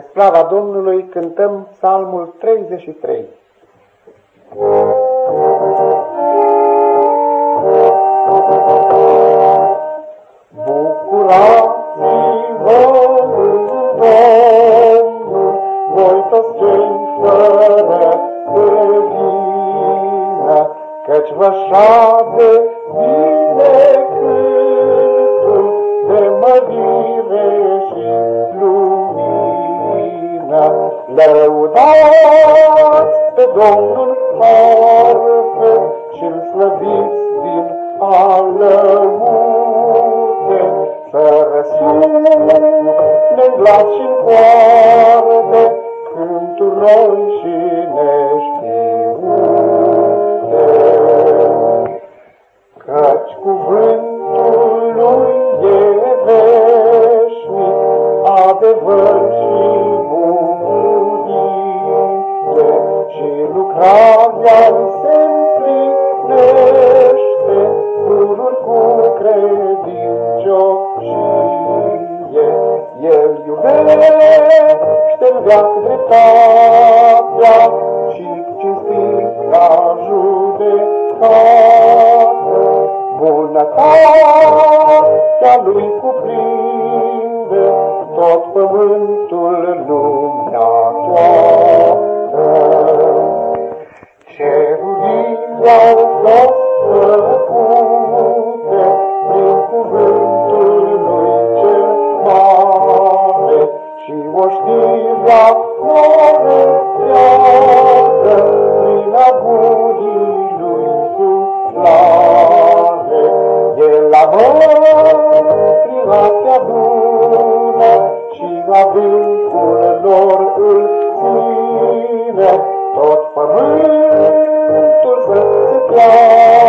Spre slava Domnului cântăm psalmul 33. Bucurați-vă Domnul, voi toți cei fără de vină, căci vă șade bine Lăudați pe Domnul harpe și-l slăviți din alăute, să răsune în glas și-n coarde, cânturi noi și neștiute. Căci cuvântul lui e veșnic, adevăr și și lucrarea se împlinește, pururi cu credincioșie. El iubește în veac dreptatea și cinstit la judecată. Bunătatea lui cuprinde tot pământul lumea toată. Mare și oștirea floretează prin aburii lui suflare. El la prin apea bună și adâncul lor îl ține, tot pământul să se piară.